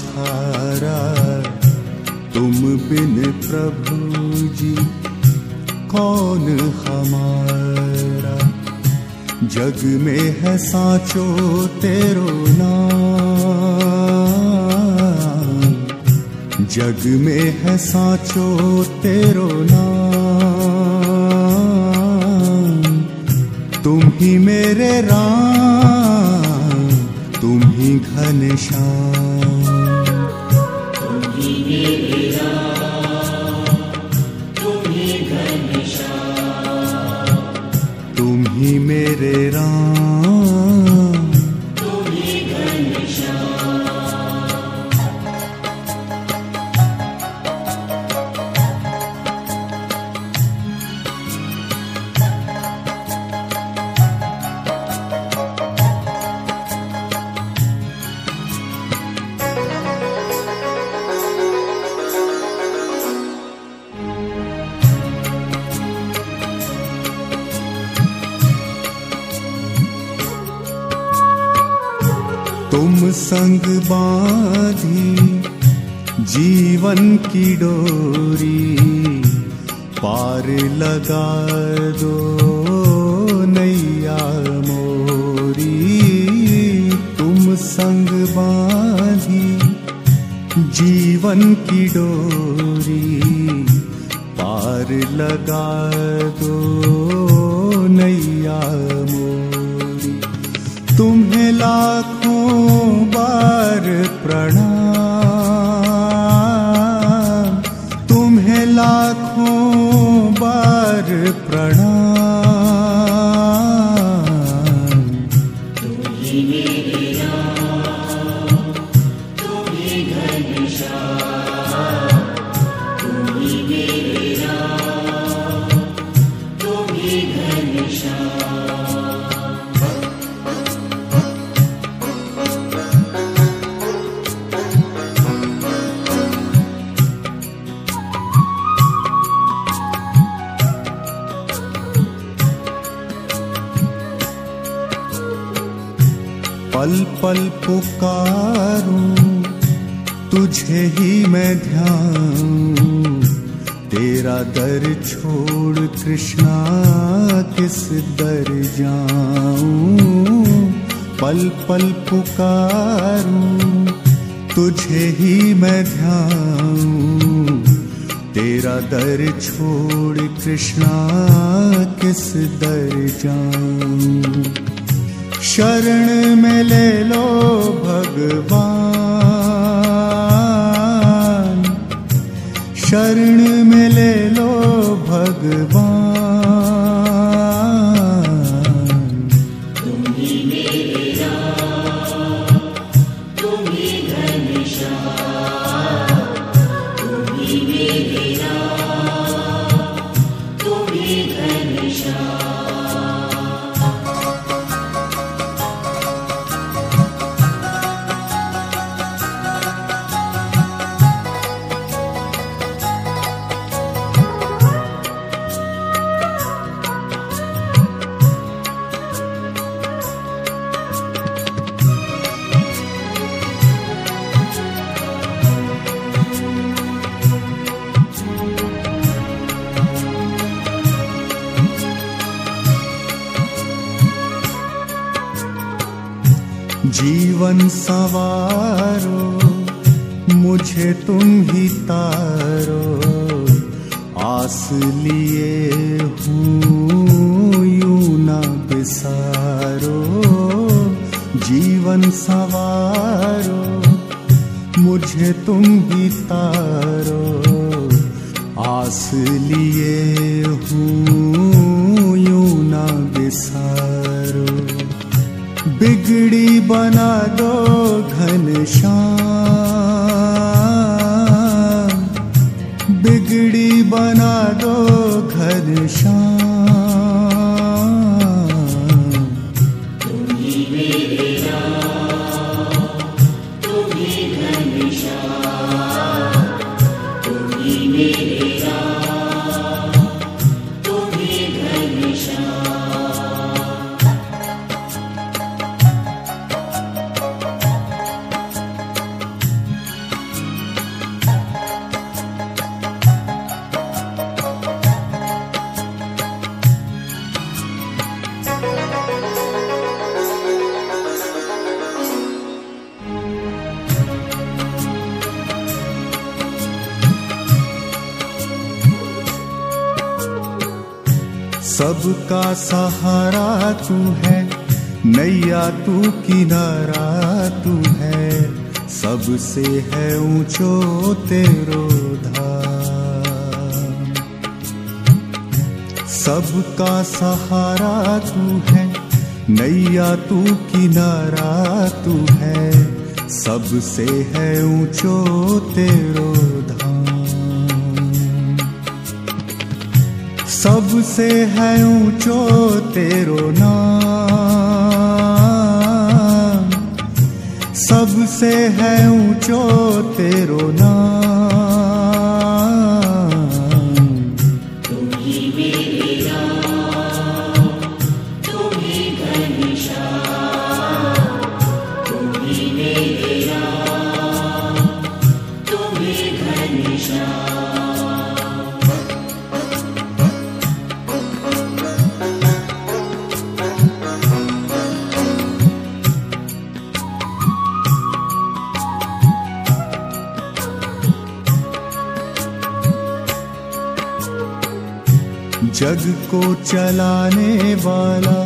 सहारा तुम बिन प्रभु जी, कौन हमारा? जग में है साचो तेरो नाम। जग में है साचो तेरो नाम। तुम ही मेरे राम, तुम ही घनश्याम। मेरे राम। संग बांधी, जीवन की डोरी पार लगा दो नैया मोरी। तुम संग बांधी, जीवन की डोरी पार लगा दो नैया मोरी। तुम्हें लाखों बार प्राण दर जाऊँ, पल पल पुकारूं, तुझे ही मैं ध्यान तेरा दर छोड़ कृष्णा किस दर जाऊँ? शरण में ले लो भगवान। शरण में ले लो भगवान। जीवन सवारो, मुझे तुम ही तारो। आस लिए हूँ, यूँ ना बिसारो। जीवन सवारो, मुझे तुम ही तारो। आस लिए हूँ, यूँ ना बिसारो। बिगड़ी बना दो घनश्याम बिगड़ी बना दो घनश्याम सबका सहारा तू है, नैया तू किनारा तू है। सबसे है ऊंचो तेरो सबका सहारा तू है, नैया तू किनारा तू है। सबसे है ऊंचो तेरो सबसे है ऊंचो तेरो नाम। सबसे है ऊंचो तेरो नाम। जग को चलाने वाला,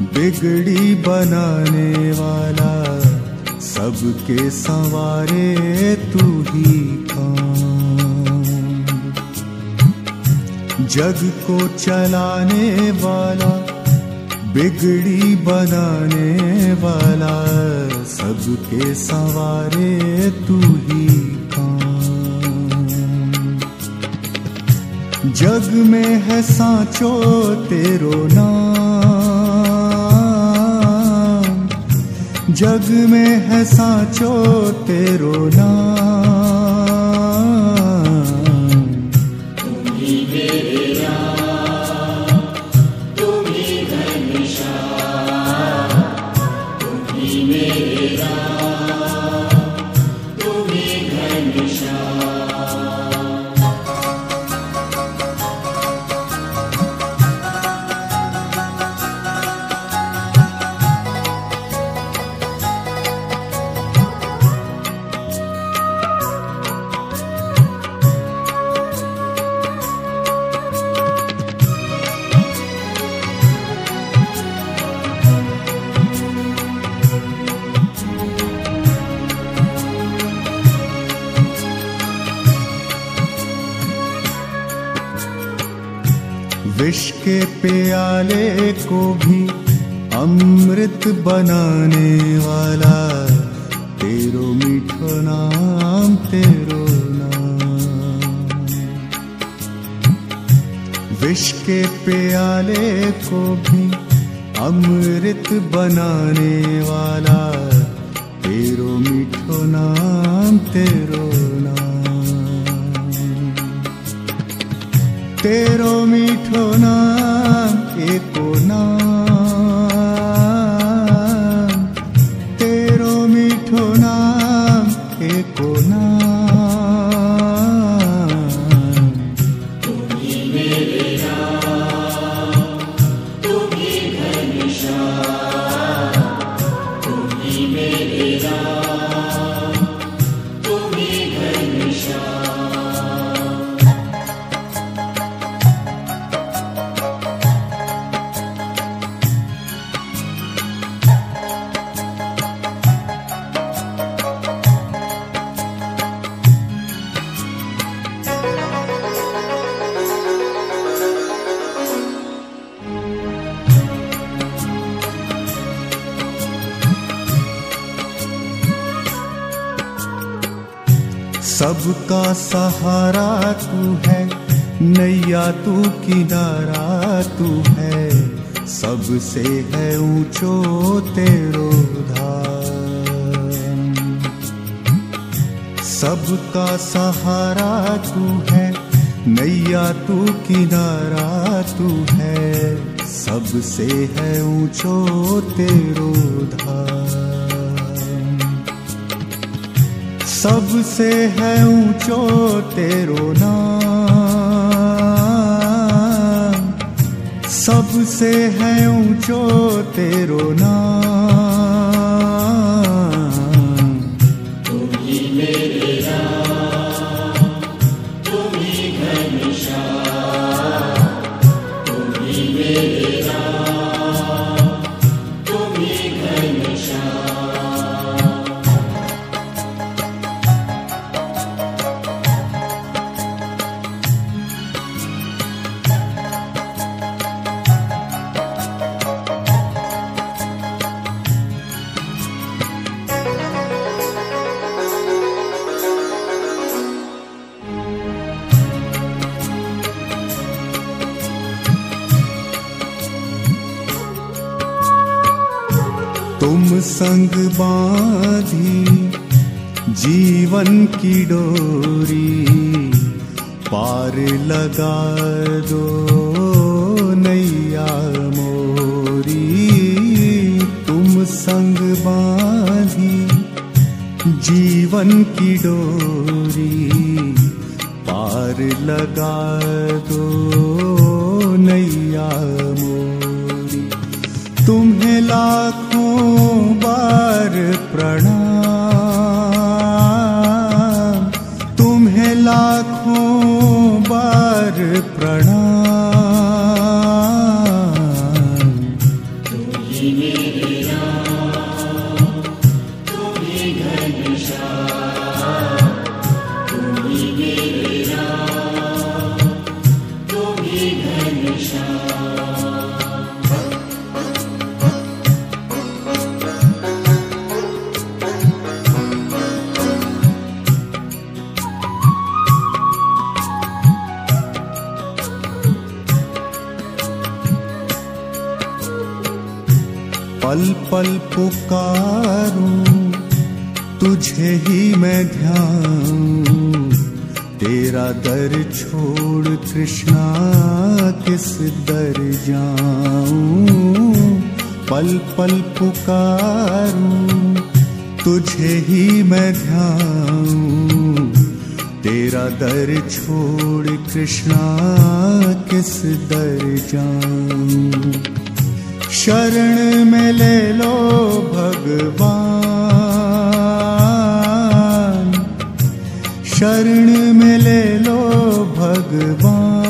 बिगड़ी बनाने वाला, सबके संवारे तू ही काम। जग को चलाने वाला, बिगड़ी बनाने वाला, सबके संवारे तू ही जग में है सांचो तेरो नाम। जग में है सांचो तेरो नाम। विष के प्याले को भी अमृत बनाने वाला। तेरो मीठो नाम, तेरो नाम। विष के प्याले को भी अमृत बनाने वाला। तेरो मीठो नाम, तेरो तेरो मीठो एको नाम सबका सहारा तू है, नैया तू किनारा तू है। सबसे है ऊंचो तेरो धाम। सबका सहारा तू है, नैया तू किनारा तू है। सबसे है ऊंचो तेरो धाम। सबसे है ऊंचो तेरो नाम। सबसे है ऊंचो तेरो नाम। संग बांधी, जीवन की डोरी पार लगा दो नैया मोरी। तुम संग बांधी, जीवन की डोरी पार लगा दो नैया मोरी। तुम्हें लाखों कृष्णा किस दर जाऊँ? पल पल पुकारूं, तुझे ही मैं ध्यान तेरा दर छोड़ कृष्णा किस दर जाऊँ? शरण में ले लो भगवान। शरण में ले लो भगवान।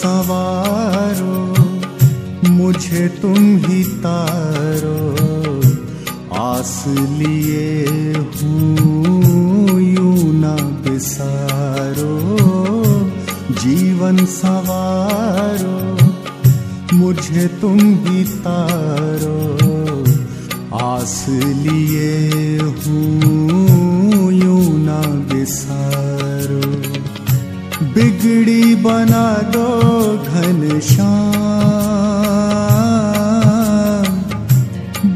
सवारो, मुझे तुम ही तारो। आस लिए हूँ, यूँ ना बिसारो। जीवन सवारो, मुझे तुम ही तारो। आस लिए हूँ, यूँ ना बिसारो बिगड़ी बना दो घन श्याम।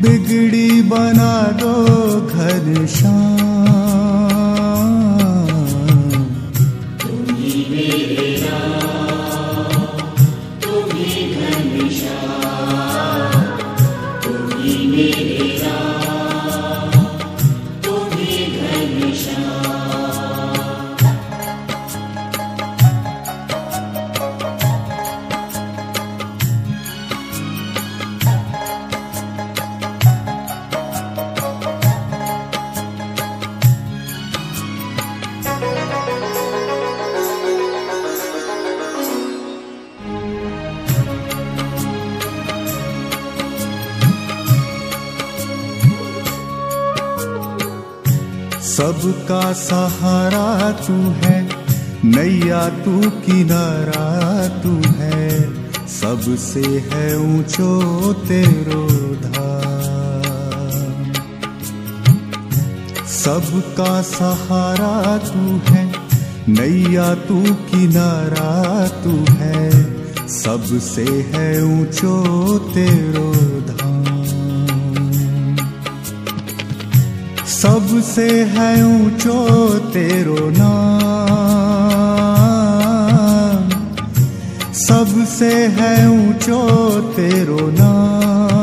बिगड़ी बना दो घनश्याम सबका सहारा तू है, नैया तू, किनारा तू है। सबसे है ऊंचो तेरो धाम। सबका सहारा तू है, नैया तू, किनारा तू है। सबसे है ऊंचो तेरो धाम। सबसे है ऊंचो तेरो नाम। सबसे है ऊंचो तेरो नाम।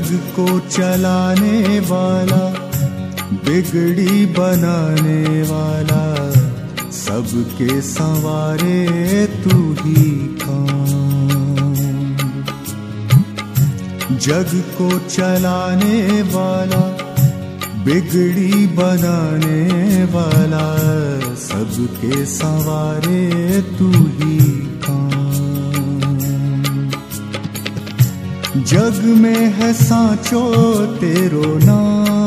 जग को चलाने वाला, बिगड़ी बनाने वाला, सबके संवारे तू ही कौन जग को चलाने वाला, बिगड़ी बनाने वाला, सबके संवारे तू ही जग में है सांचो तेरो नाम।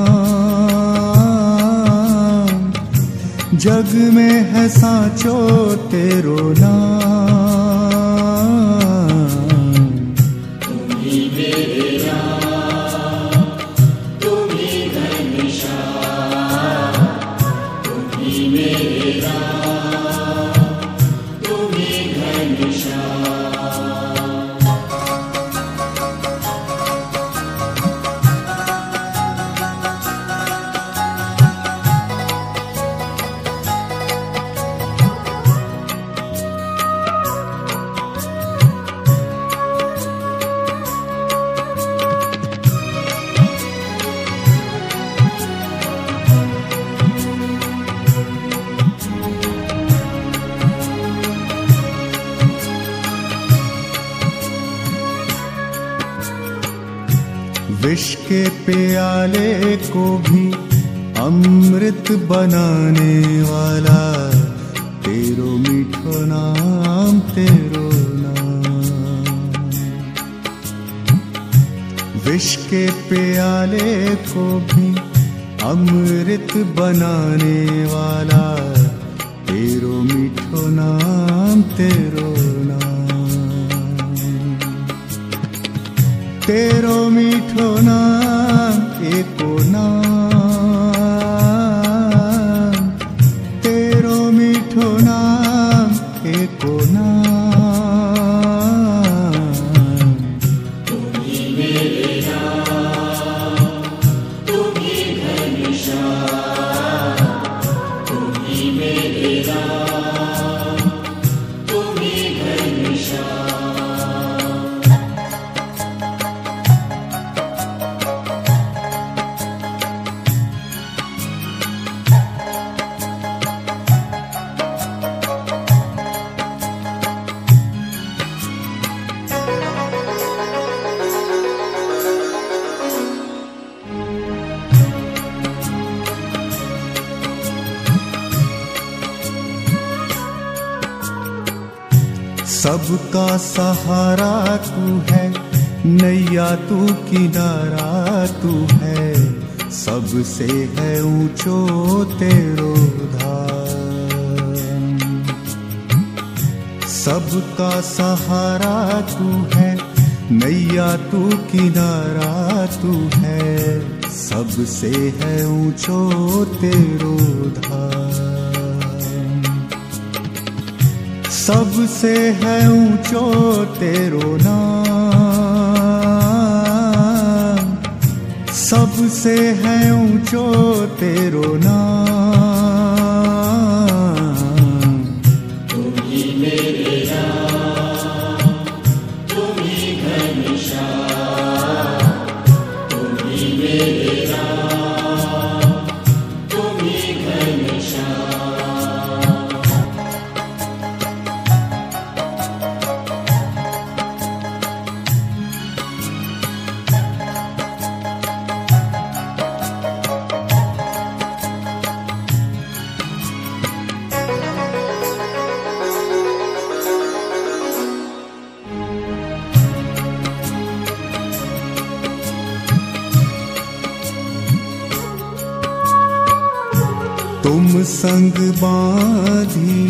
जग में है सांचो तेरो नाम। विष के प्याले को भी अमृत बनाने वाला। तेरो मीठो नाम, तेरो नाम। विष के प्याले को भी अमृत बनाने वाला। तेरो मीठो नाम, तेरो तेरो मीठो नाम एको नाम किनारा तू है, सबसे है ऊंचो तेरो धाम। सबका सहारा तू है, नैया तू किनारा तू है, सबसे है ऊंचो तेरो धाम। सबसे है ऊंचो तेरो नाम। सबसे है ऊंचो तेरो नाम। संग बांधी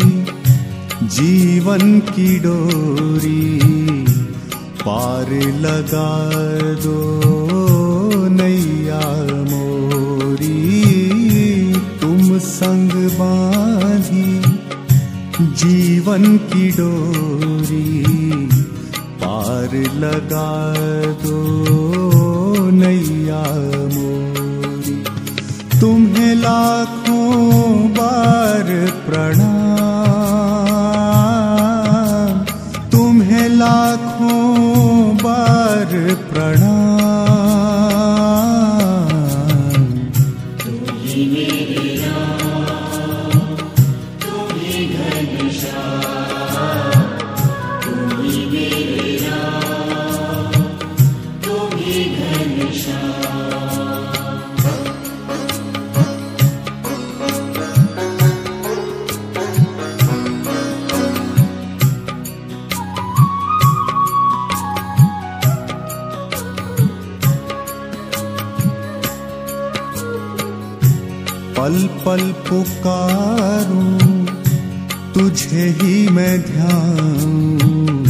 जीवन की डोरी, पार लगा दो नैया मोरी। तुम संग बांधी जीवन की डोरी, पार लगा दो लाखों बार प्रणाम पुकारूं, तुझे ही मैं ध्यान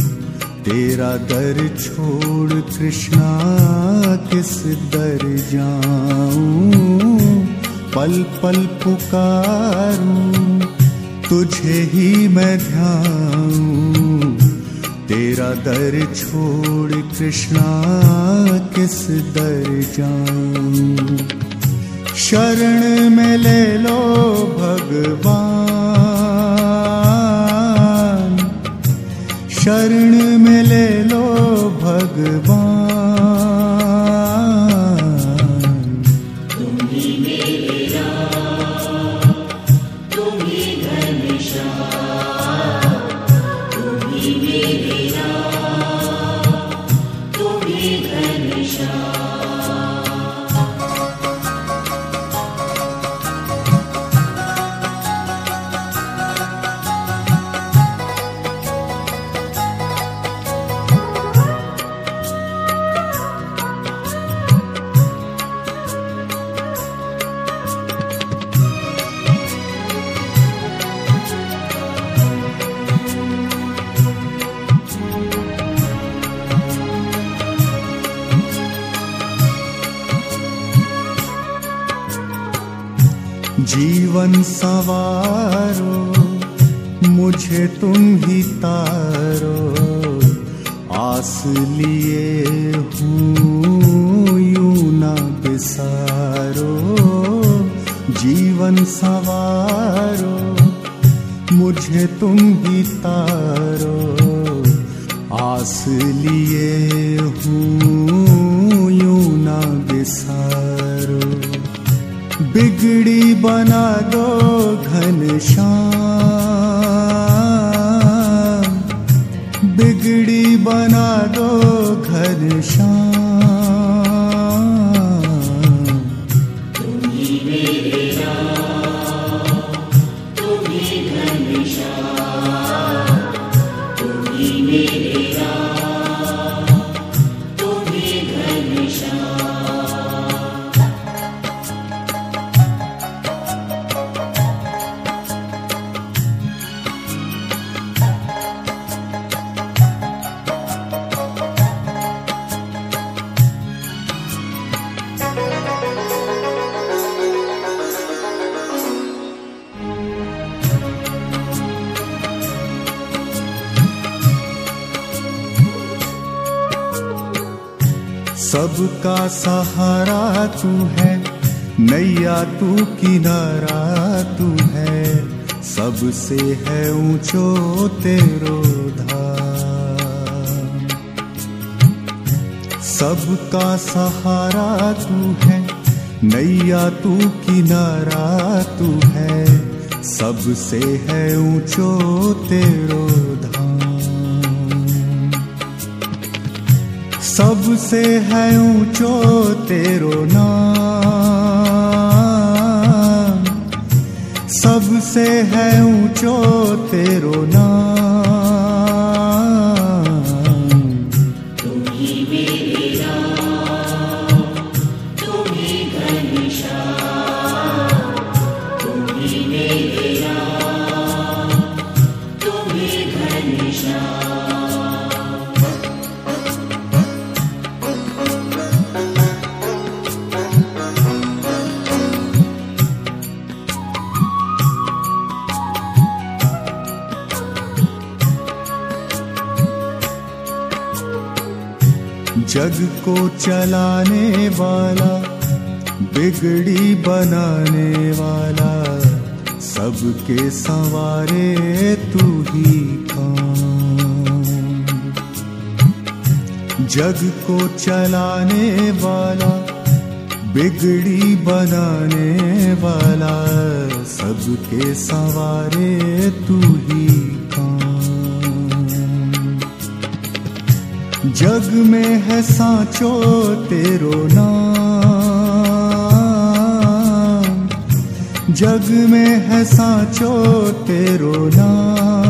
तेरा दर छोड़ कृष्णा किस दर जाऊँ? पल पल पुकारूं, तुझे ही मैं ध्यान तेरा दर छोड़ कृष्णा किस दर जाऊँ? शरण में ले लो भगवान। शरण में ले लो भगवान। सवारो, मुझे तुम ही तारो, आस लिए हूँ, यूँ ना बिसारो, जीवन सवारो, मुझे तुम ही तारो, आस लिए हूँ, यूँ ना बिसारो। बिगड़ी बना दो घन श्याम। बिगड़ी बना दो घन श्याम। सबका सहारा तू है, नैया तू किनारा तू है। सबसे है ऊंचो तेरो धाम। सबका सहारा तू है, नैया तू किनारा तू है। सबसे है ऊंचो तेरो सबसे है ऊंचो तेरो नाम। सबसे है ऊंचो तेरो नाम। जग को चलाने वाला, बिगड़ी बनाने वाला, सबके सवारे तू ही काम। जग को चलाने वाला, बिगड़ी बनाने वाला, सबके सवारे तू ही जग में है सांचो तेरो नाम। जग में है सांचो तेरो नाम।